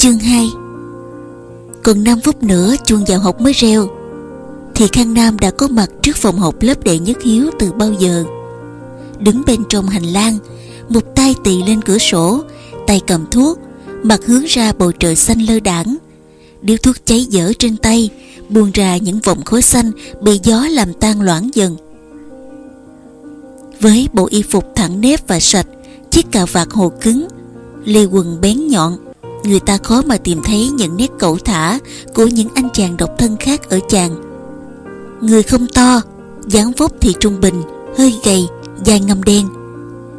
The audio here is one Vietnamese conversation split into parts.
Chương 2 Còn 5 phút nữa chuông vào học mới reo, Thì Khang Nam đã có mặt trước phòng học lớp đệ nhất hiếu từ bao giờ. Đứng bên trong hành lang, Một tay tỳ lên cửa sổ, Tay cầm thuốc, Mặt hướng ra bầu trời xanh lơ đảng Điếu thuốc cháy dở trên tay, Buông ra những vòng khói xanh Bị gió làm tan loãng dần. Với bộ y phục thẳng nếp và sạch, Chiếc cà vạt hồ cứng, Lê quần bén nhọn Người ta khó mà tìm thấy những nét cẩu thả Của những anh chàng độc thân khác ở chàng. Người không to dáng vóc thì trung bình Hơi gầy, da ngâm đen.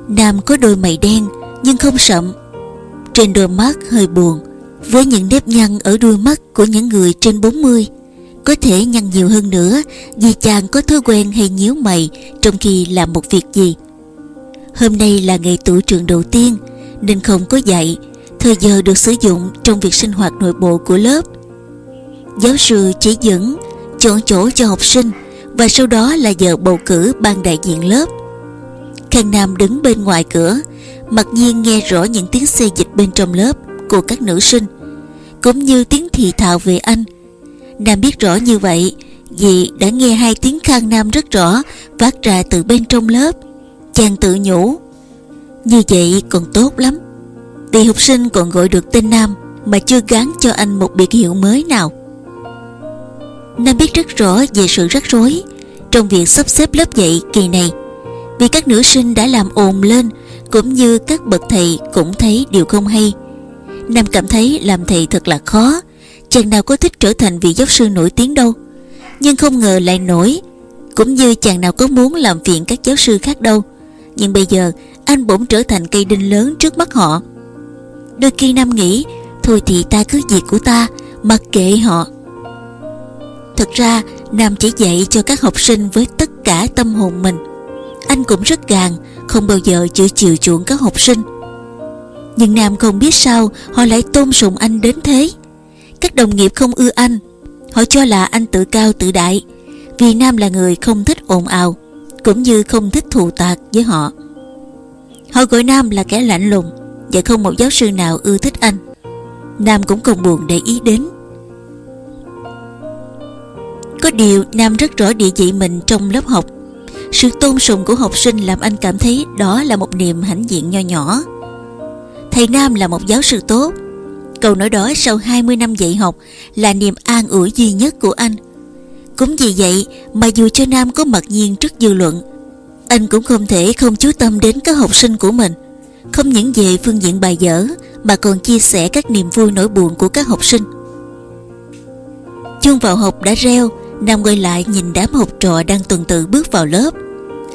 Nam có đôi mày đen Nhưng không sậm. Trên đôi mắt hơi buồn Với những nếp nhăn ở đuôi mắt Của những người trên 40 Có thể nhăn nhiều hơn nữa Vì chàng có thói quen hay nhíu mày Trong khi làm một việc gì. Hôm nay là ngày tuổi trường đầu tiên Nên không có dạy Thời giờ được sử dụng trong việc sinh hoạt nội bộ của lớp. Giáo sư chỉ dẫn, Chọn chỗ cho học sinh Và sau đó là giờ bầu cử ban đại diện lớp. Khang Nam đứng bên ngoài cửa, Mặc nhiên nghe rõ những tiếng xê dịch bên trong lớp Của các nữ sinh, Cũng như tiếng thì thào về anh. Nam biết rõ như vậy, Vì đã nghe hai tiếng Khang Nam rất rõ Phát ra từ bên trong lớp. Chàng tự nhủ, Như vậy còn tốt lắm tỷ học sinh còn gọi được tên Nam, Mà chưa gắn cho anh một biệt hiệu mới nào. Nam biết rất rõ về sự rắc rối Trong việc sắp xếp lớp dạy kỳ này, Vì các nữ sinh đã làm ồn lên, Cũng như các bậc thầy cũng thấy điều không hay. Nam cảm thấy làm thầy thật là khó, Chàng nào có thích trở thành vị giáo sư nổi tiếng đâu. Nhưng không ngờ lại nổi, Cũng như chàng nào có muốn làm phiền các giáo sư khác đâu. Nhưng bây giờ, anh bỗng trở thành cây đinh lớn trước mắt họ. Đôi khi Nam nghĩ, Thôi thì ta cứ việc của ta, Mặc kệ họ. Thật ra, Nam chỉ dạy cho các học sinh với tất cả tâm hồn mình. Anh cũng rất gàn, Không bao giờ chịu chiều chuộng các học sinh. Nhưng Nam không biết sao Họ lại tôn sùng anh đến thế. Các đồng nghiệp không ưa anh. Họ cho là anh tự cao tự đại, Vì Nam là người không thích ồn ào, Cũng như không thích thù tạc với họ. Họ gọi Nam là kẻ lạnh lùng. Và không một giáo sư nào ưa thích anh. Nam cũng không buồn để ý đến. Có điều, Nam rất rõ địa vị mình trong lớp học. Sự tôn sùng của học sinh làm anh cảm thấy đó là một niềm hãnh diện nho nhỏ. Thầy Nam là một giáo sư tốt. Câu nói đó sau 20 năm dạy học là niềm an ủi duy nhất của anh. Cũng vì vậy mà dù cho Nam có mặt nhiên trước dư luận, Anh cũng không thể không chú tâm đến các học sinh của mình. Không những về phương diện bài vở, Mà còn chia sẻ các niềm vui nỗi buồn của các học sinh. Chuông vào học đã reo Nam quay lại nhìn đám học trò đang tuần tự bước vào lớp.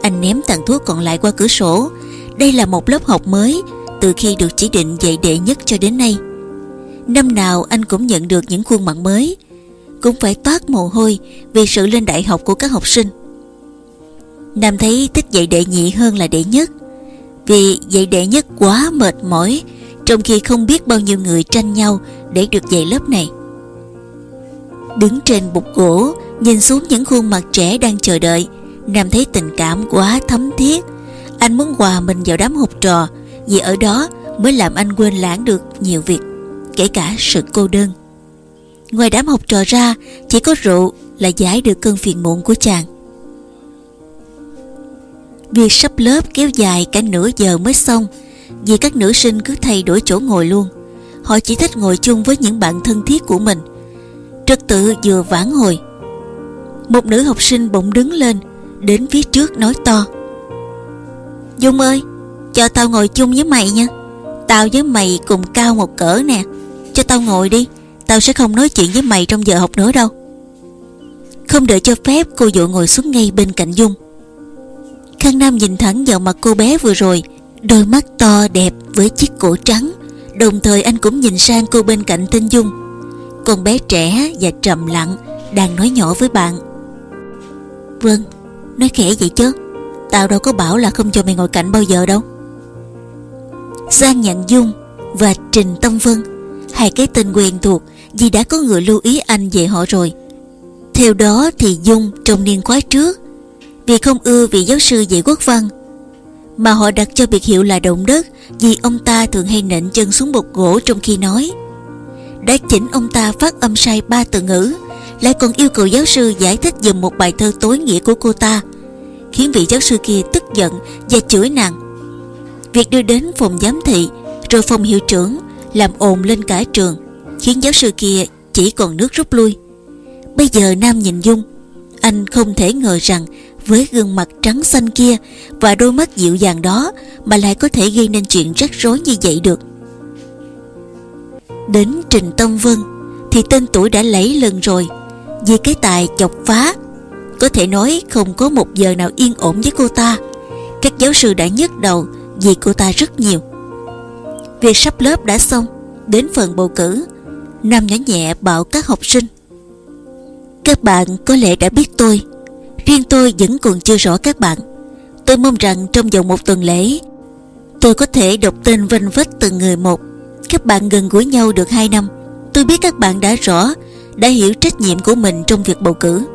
Anh ném tàn thuốc còn lại qua cửa sổ. Đây là một lớp học mới, Từ khi được chỉ định dạy đệ nhất cho đến nay. Năm nào anh cũng nhận được những khuôn mặt mới. Cũng phải toát mồ hôi Vì sự lên đại học của các học sinh. Nam thấy thích dạy đệ nhị hơn là đệ nhất. Vì dạy đệ nhất quá mệt mỏi, Trong khi không biết bao nhiêu người tranh nhau Để được dạy lớp này. Đứng trên bục gỗ, Nhìn xuống những khuôn mặt trẻ đang chờ đợi, Nam thấy tình cảm quá thấm thiết. Anh muốn hòa mình vào đám học trò, Vì ở đó mới làm anh quên lãng được nhiều việc, Kể cả sự cô đơn. Ngoài đám học trò ra, Chỉ có rượu là giải được cơn phiền muộn của chàng. Việc sắp lớp kéo dài cả nửa giờ mới xong, Vì các nữ sinh cứ thay đổi chỗ ngồi luôn. Họ chỉ thích ngồi chung với những bạn thân thiết của mình. Trật tự vừa vãn hồi, Một nữ học sinh bỗng đứng lên, Đến phía trước nói to. Dung ơi, Cho tao ngồi chung với mày nha. Tao với mày cùng cao một cỡ nè. Cho tao ngồi đi, Tao sẽ không nói chuyện với mày trong giờ học nữa đâu. Không đợi cho phép, Cô dội ngồi xuống ngay bên cạnh Dung. Khang Nam nhìn thẳng vào mặt cô bé vừa rồi, Đôi mắt to đẹp với chiếc cổ trắng. Đồng thời anh cũng nhìn sang cô bên cạnh Tinh Dung. Con bé trẻ và trầm lặng Đang nói nhỏ với bạn. Vâng Nói khẽ vậy chứ. Tao đâu có bảo là không cho mày ngồi cạnh bao giờ đâu. Giang Nhạn Dung Và Trình Tâm Vân, Hai cái tên quen thuộc Vì đã có người lưu ý anh về họ rồi. Theo đó thì Dung trong niên khóa trước vì không ưa vị giáo sư dạy quốc văn, Mà họ đặt cho biệt hiệu là động đất Vì ông ta thường hay nện chân xuống bột gỗ trong khi nói. Đã chỉnh ông ta phát âm sai ba từ ngữ, lại còn yêu cầu giáo sư giải thích dùm một bài thơ tối nghĩa của cô ta, khiến vị giáo sư kia tức giận và chửi nàng. Việc đưa đến phòng giám thị, rồi phòng hiệu trưởng làm ồn lên cả trường, khiến giáo sư kia chỉ còn nước rút lui. Bây giờ nam nhìn dung, anh không thể ngờ rằng với gương mặt trắng xanh kia và đôi mắt dịu dàng đó mà lại có thể gây nên chuyện rắc rối như vậy được. Đến trình tâm vân thì tên tuổi đã lấy lần rồi, vì cái tài chọc phá, có thể nói không có một giờ nào yên ổn với cô ta. Các giáo sư đã nhức đầu vì cô ta rất nhiều. Việc sắp lớp đã xong, đến phần bầu cử, nam nhỏ nhẹ bảo các học sinh, các bạn có lẽ đã biết tôi riêng tôi vẫn còn chưa rõ các bạn. Tôi mong rằng trong vòng một tuần lễ, tôi có thể đọc tên vanh vách từng người một. Các bạn gần gũi nhau được 2 năm. Tôi biết các bạn đã rõ, đã hiểu trách nhiệm của mình trong việc bầu cử.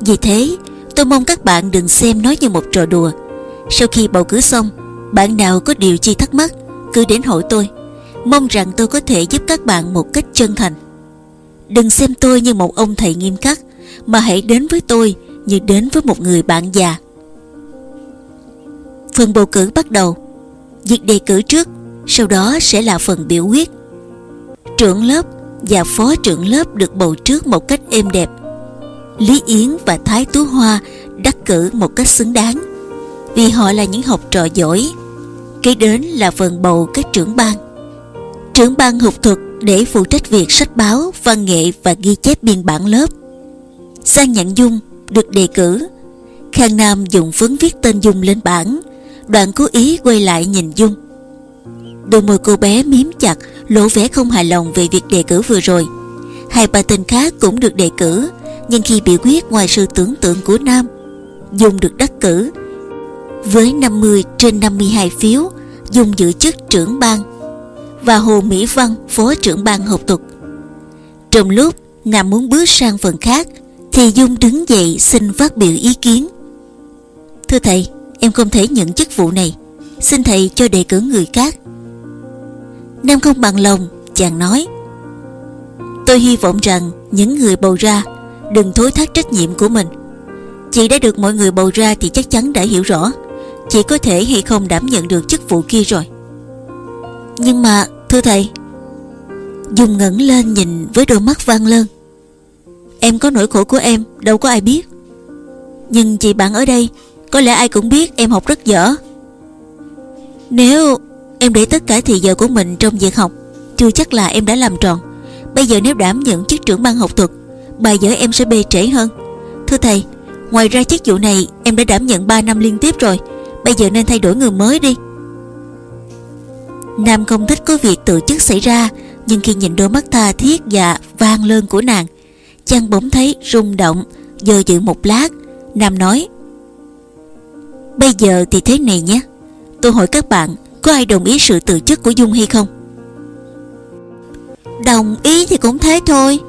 Vì thế, tôi mong các bạn đừng xem nó như một trò đùa. Sau khi bầu cử xong, bạn nào có điều chi thắc mắc, cứ đến hỏi tôi. Mong rằng tôi có thể giúp các bạn một cách chân thành. Đừng xem tôi như một ông thầy nghiêm khắc, mà hãy đến với tôi như đến với một người bạn già. Phần bầu cử bắt đầu. Việc đề cử trước, sau đó sẽ là phần biểu quyết. Trưởng lớp và phó trưởng lớp được bầu trước một cách êm đẹp. Lý yến và thái tú hoa đắc cử một cách xứng đáng. Vì họ là những học trò giỏi, kế đến là phần bầu các trưởng ban. Trưởng ban học thuật để phụ trách việc sách báo, văn nghệ và ghi chép biên bản lớp. Sang nhận dung được đề cử. Khang nam dùng phấn viết tên dung lên bảng. Đoạn cố ý quay lại nhìn dung. Đôi môi cô bé miếm chặt, lộ vẻ không hài lòng về việc đề cử vừa rồi. Hai ba tên khác cũng được đề cử, nhưng khi biểu quyết ngoài sự tưởng tượng của nam, dung được đắc cử. Với 50 trên 52 phiếu, dung giữ chức trưởng ban và hồ mỹ văn phó trưởng ban học tục. trong lúc nam muốn bước sang phần khác thì dung đứng dậy xin phát biểu ý kiến. Thưa thầy, em không thể nhận chức vụ này. Xin thầy cho đề cử người khác. Nam không bằng lòng, Chàng nói. Tôi hy vọng rằng những người bầu ra, Đừng thối thác trách nhiệm của mình. Chị đã được mọi người bầu ra Thì chắc chắn đã hiểu rõ Chị có thể hay không đảm nhận được chức vụ kia rồi. Nhưng mà, thưa thầy, Dung ngẩng lên nhìn với đôi mắt vang lơn. Em có nỗi khổ của em, Đâu có ai biết. Nhưng chị bạn ở đây, Có lẽ ai cũng biết em học rất dở. Nếu Em để tất cả thời giờ của mình trong việc học, Chưa chắc là em đã làm tròn. Bây giờ nếu đảm nhận chức trưởng ban học thuật, Bài vở em sẽ bê trễ hơn. Thưa thầy, Ngoài ra chức vụ này em đã đảm nhận 3 năm liên tiếp rồi. Bây giờ nên thay đổi người mới đi. Nam không thích có việc tự chức xảy ra, Nhưng khi nhìn đôi mắt tha thiết và vang lơn của nàng Chàng bỗng thấy rung động Giờ dự một lát. Nam nói, Bây giờ thì thế này nhé. Tôi hỏi các bạn, có ai đồng ý sự từ chức của Dung hay không? Đồng ý thì cũng thế thôi.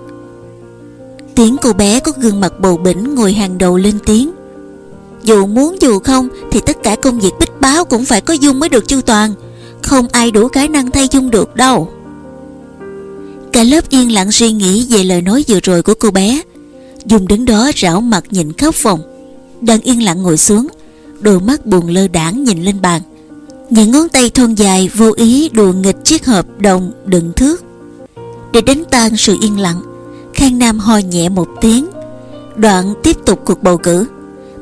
Tiếng cô bé có gương mặt bầu bỉnh ngồi hàng đầu lên tiếng. Dù muốn dù không Thì tất cả công việc bích báo cũng phải có Dung mới được chu toàn. Không ai đủ khả năng thay Dung được đâu. Cả lớp yên lặng suy nghĩ về lời nói vừa rồi của cô bé. Dung đứng đó rảo mặt nhìn khắp phòng. Đang yên lặng ngồi xuống, Đôi mắt buồn lơ đảng nhìn lên bàn. Những ngón tay thon dài vô ý đùa nghịch chiếc hộp đồng đựng thước. Để đánh tan sự yên lặng, Khang Nam ho nhẹ một tiếng. Đoạn tiếp tục cuộc bầu cử.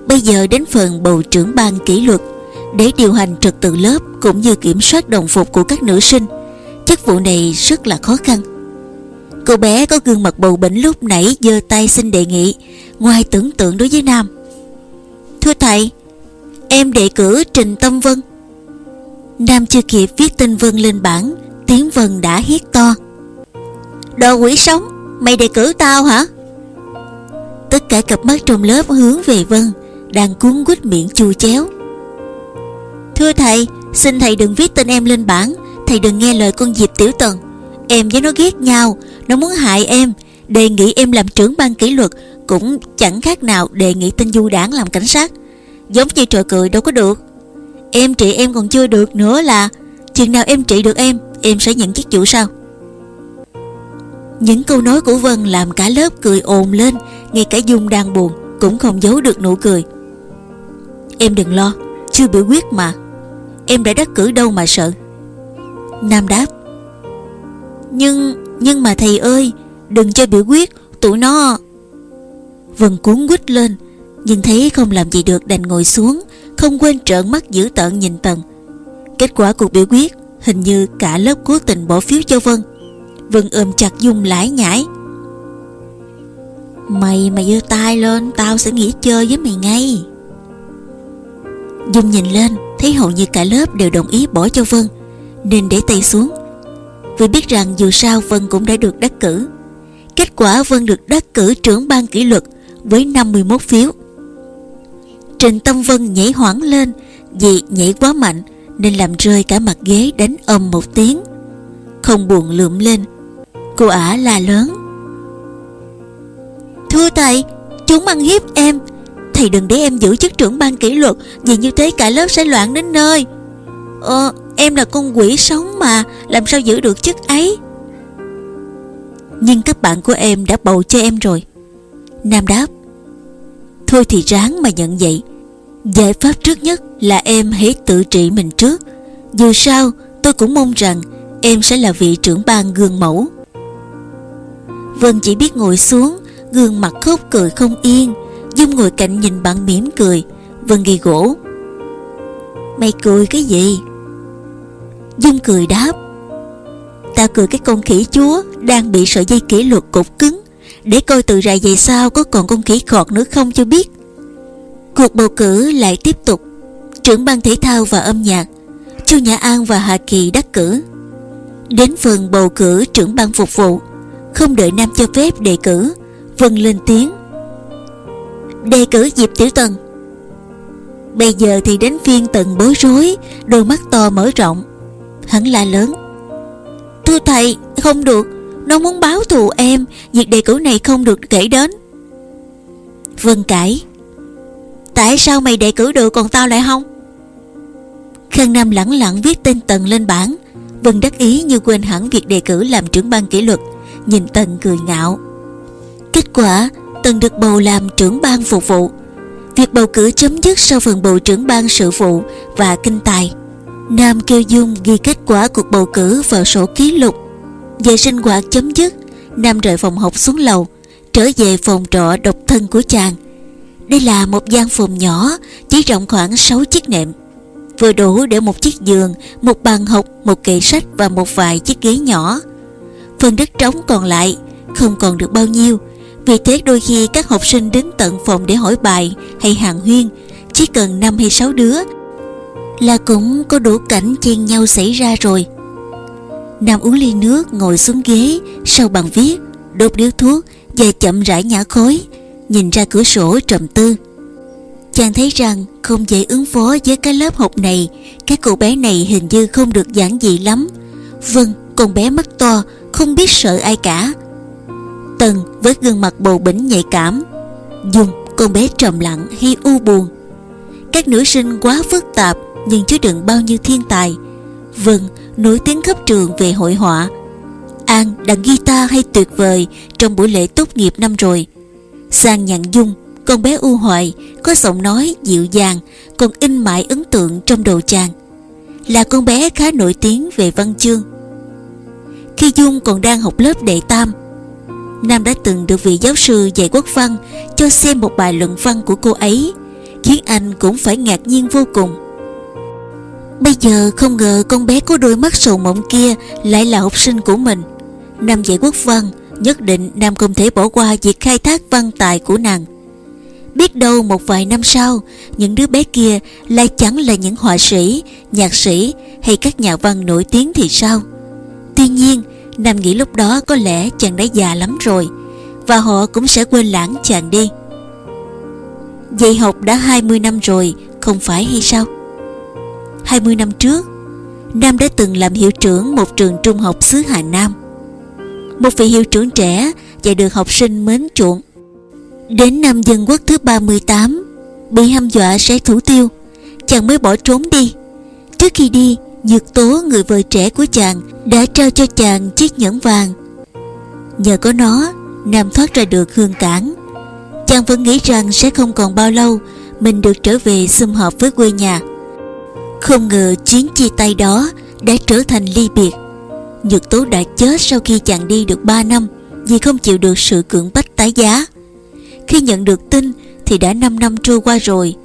Bây giờ đến phần bầu trưởng ban kỷ luật, Để điều hành trật tự lớp Cũng như kiểm soát đồng phục của các nữ sinh. Chức vụ này rất là khó khăn. Cô bé có gương mặt bầu bỉnh lúc nãy giơ tay xin đề nghị, Ngoài tưởng tượng đối với Nam. Thưa thầy, Em đề cử Trình Tâm Vân. Nam chưa kịp viết tên Vân lên bảng, Tiếng Vân đã hét to. Đồ quỷ sống, Mày đề cử tao hả? Tất cả cặp mắt trong lớp hướng về Vân, Đang cuốn quýt miệng chua chéo. Thưa thầy, Xin thầy đừng viết tên em lên bảng, Thầy đừng nghe lời con dịp tiểu tần. Em với nó ghét nhau nó muốn hại em, Đề nghị em làm trưởng ban kỷ luật, Cũng chẳng khác nào đề nghị tên du đảng làm cảnh sát. Giống như trò cười đâu có được. Em trị em còn chưa được nữa là Chừng nào em trị được em Em sẽ nhận chức vụ sau. Những câu nói của Vân làm cả lớp cười ồn lên, Ngay cả Dung đang buồn Cũng không giấu được nụ cười. Em đừng lo, Chưa biểu quyết mà. Em đã đắc cử đâu mà sợ. Nam đáp. Nhưng nhưng mà thầy ơi, Đừng cho biểu quyết Tụi nó. Vân cuốn quýt lên, Nhưng thấy không làm gì được đành ngồi xuống, Không quên trợn mắt dữ tợn nhìn Tần. Kết quả cuộc biểu quyết Hình như cả lớp cố tình bỏ phiếu cho Vân. Vân ôm chặt Dung lải nhải. Mày mà giơ tay lên, Tao sẽ nghỉ chơi với mày ngay. Dung nhìn lên, Thấy hầu như cả lớp đều đồng ý bỏ cho Vân, Nên để tay xuống vì biết rằng dù sao Vân cũng đã được đắc cử. Kết quả Vân được đắc cử trưởng ban kỷ luật Với 51 phiếu. Trình Tâm Vân nhảy hoảng lên Vì nhảy quá mạnh Nên làm rơi cả mặt ghế đánh ầm một tiếng. Không buồn lượm lên, Cô ả la lớn. Thưa thầy, Chúng ăn hiếp em. Thầy đừng để em giữ chức trưởng ban kỷ luật Vì như thế cả lớp sẽ loạn đến nơi. Ờ em là con quỷ sống mà, Làm sao giữ được chức ấy? Nhưng các bạn của em đã bầu cho em rồi. Nam đáp, Thôi thì ráng mà nhận vậy. Giải pháp trước nhất là em hãy tự trị mình trước. Dù sao, tôi cũng mong rằng Em sẽ là vị trưởng ban gương mẫu. Vân chỉ biết ngồi xuống, Gương mặt khóc cười không yên. Dung ngồi cạnh nhìn bạn mỉm cười. Vân ghi gỗ, Mày cười cái gì? Dung cười đáp, Ta cười cái con khỉ chúa Đang bị sợi dây kỷ luật cột cứng, Để coi từ rày về sau Có còn con khỉ khọt nữa không cho biết. Cuộc bầu cử lại tiếp tục. Trưởng ban thể thao và âm nhạc Chu Nhã An và Hà Kỳ đắc cử. Đến phần bầu cử trưởng ban phục vụ, Không đợi Nam cho phép đề cử, Vân lên tiếng. Đề cử Diệp Tiểu Tần. Bây giờ thì đến phiên Tần bối rối, Đôi mắt to mở rộng. Hắn la lớn. Thưa thầy, không được. Nó muốn báo thù em. Việc đề cử này không được kể đến. Vân cãi. Tại sao mày đề cử được còn tao lại không? Khăn Nam lẳng lặng viết tên Tần lên bảng. Vân đắc ý như quên hẳn việc đề cử làm trưởng ban kỷ luật. Nhìn Tần cười ngạo. Kết quả, Tần được bầu làm trưởng ban phục vụ. Việc bầu cử chấm dứt sau phần bầu trưởng ban sự vụ và kinh tài. Nam kêu Dung ghi kết quả cuộc bầu cử vào sổ ký lục. Về sinh hoạt chấm dứt Nam rời phòng học xuống lầu Trở về phòng trọ độc thân của chàng. Đây là một gian phòng nhỏ Chỉ rộng khoảng 6 chiếc nệm. Vừa đủ để một chiếc giường Một bàn học, một kệ sách và một vài chiếc ghế nhỏ. Phần đất trống còn lại Không còn được bao nhiêu. Vì thế đôi khi các học sinh đến tận phòng để hỏi bài hay hàng huyên. Chỉ cần 5 hay 6 đứa là cũng có đủ cảnh chen nhau xảy ra rồi. Nam uống ly nước ngồi xuống ghế Sau bàn viết Đốt điếu thuốc Và chậm rãi nhả khói Nhìn ra cửa sổ trầm tư. Chàng thấy rằng không dễ ứng phó với cái lớp học này Các cô bé này hình như không được giản dị lắm. Vâng, con bé mắt to Không biết sợ ai cả. Tần với gương mặt bầu bỉnh nhạy cảm. Dung con bé trầm lặng hay u buồn. Các nữ sinh quá phức tạp nhưng chứa đựng bao nhiêu thiên tài? Vân nổi tiếng khắp trường về hội họa. An đàn guitar hay tuyệt vời Trong buổi lễ tốt nghiệp năm rồi. Sang nhạn Dung Con bé u hoài Có giọng nói dịu dàng Còn in mãi ấn tượng trong đầu chàng Là con bé khá nổi tiếng về văn chương. Khi Dung còn đang học lớp đệ tam Nam đã từng được vị giáo sư dạy quốc văn cho xem một bài luận văn của cô ấy, khiến anh cũng phải ngạc nhiên vô cùng. Bây giờ không ngờ con bé có đôi mắt sầu mộng kia lại là học sinh của mình. Nam dạy quốc văn, nhất định Nam không thể bỏ qua việc khai thác văn tài của nàng. Biết đâu một vài năm sau, những đứa bé kia lại chẳng là những họa sĩ, nhạc sĩ hay các nhà văn nổi tiếng thì sao? Tuy nhiên, Nam nghĩ lúc đó có lẽ chàng đã già lắm rồi Và họ cũng sẽ quên lãng chàng đi Dạy học đã 20 năm rồi Không phải hay sao 20 năm trước, Nam đã từng làm hiệu trưởng một trường trung học xứ Hà Nam. Một vị hiệu trưởng trẻ Và được học sinh mến chuộng. Đến năm dân quốc thứ 38 Bị hăm dọa sẽ thủ tiêu, Chàng mới bỏ trốn đi. Trước khi đi, Nhược tố, người vợ trẻ của chàng, đã trao cho chàng chiếc nhẫn vàng. Nhờ có nó, Nam thoát ra được hương cảng. Chàng vẫn nghĩ rằng sẽ không còn bao lâu, Mình được trở về sum họp với quê nhà. Không ngờ chuyến chia tay đó Đã trở thành ly biệt. Nhược tố đã chết sau khi chàng đi được 3 năm Vì không chịu được sự cưỡng bách tái giá. Khi nhận được tin Thì đã 5 năm trôi qua rồi.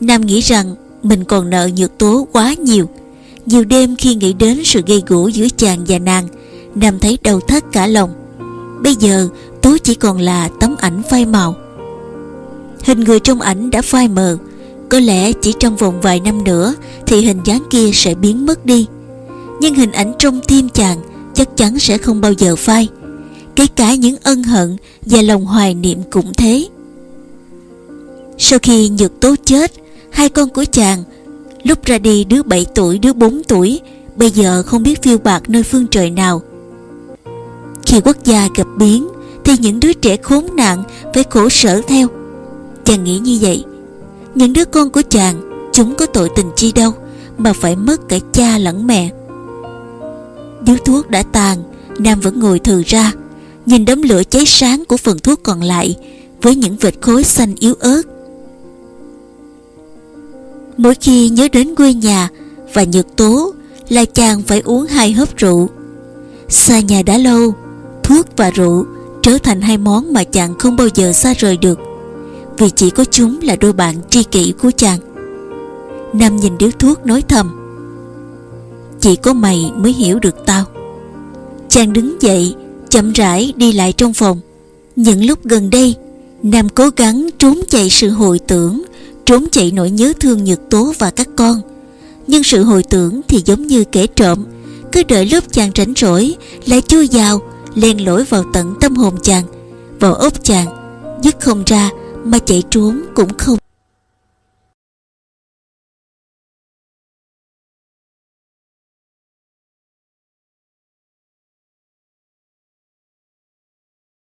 Nam nghĩ rằng Mình còn nợ nhược tố quá nhiều. Nhiều đêm khi nghĩ đến sự gây gỗ giữa chàng và nàng, Nam thấy đau thắt cả lòng. Bây giờ Tố chỉ còn là tấm ảnh phai màu. Hình người trong ảnh đã phai mờ có lẽ chỉ trong vòng vài năm nữa Thì hình dáng kia sẽ biến mất đi. Nhưng hình ảnh trong tim chàng Chắc chắn sẽ không bao giờ phai. Kể cả những ân hận Và lòng hoài niệm cũng thế. Sau khi Nhược Tố chết, Hai con của chàng, Lúc ra đi đứa 7 tuổi, đứa 4 tuổi, Bây giờ không biết phiêu bạc nơi phương trời nào. Khi quốc gia gặp biến, Thì những đứa trẻ khốn nạn Phải khổ sở theo. Chàng nghĩ như vậy. Những đứa con của chàng, Chúng có tội tình chi đâu, Mà phải mất cả cha lẫn mẹ. Điếu thuốc đã tàn, Nam vẫn ngồi thừ ra, Nhìn đống lửa cháy sáng của phần thuốc còn lại Với những vệt khối xanh yếu ớt. Mỗi khi nhớ đến quê nhà Và nhược tố Là chàng phải uống hai hớp rượu. Xa nhà đã lâu, Thuốc và rượu trở thành hai món mà chàng không bao giờ xa rời được. Vì chỉ có chúng là đôi bạn tri kỷ của chàng. Nam nhìn điếu thuốc nói thầm, Chỉ có mày mới hiểu được tao. Chàng đứng dậy, Chậm rãi đi lại trong phòng. Những lúc gần đây, Nam cố gắng trốn chạy sự hồi tưởng, Trốn chạy nỗi nhớ thương nhược tố và các con. Nhưng sự hồi tưởng thì giống như kẻ trộm, Cứ đợi lúc chàng rảnh rỗi, Lại chui vào, Len lỏi vào tận tâm hồn chàng, Vào ốc chàng, Dứt không ra mà chạy trốn cũng không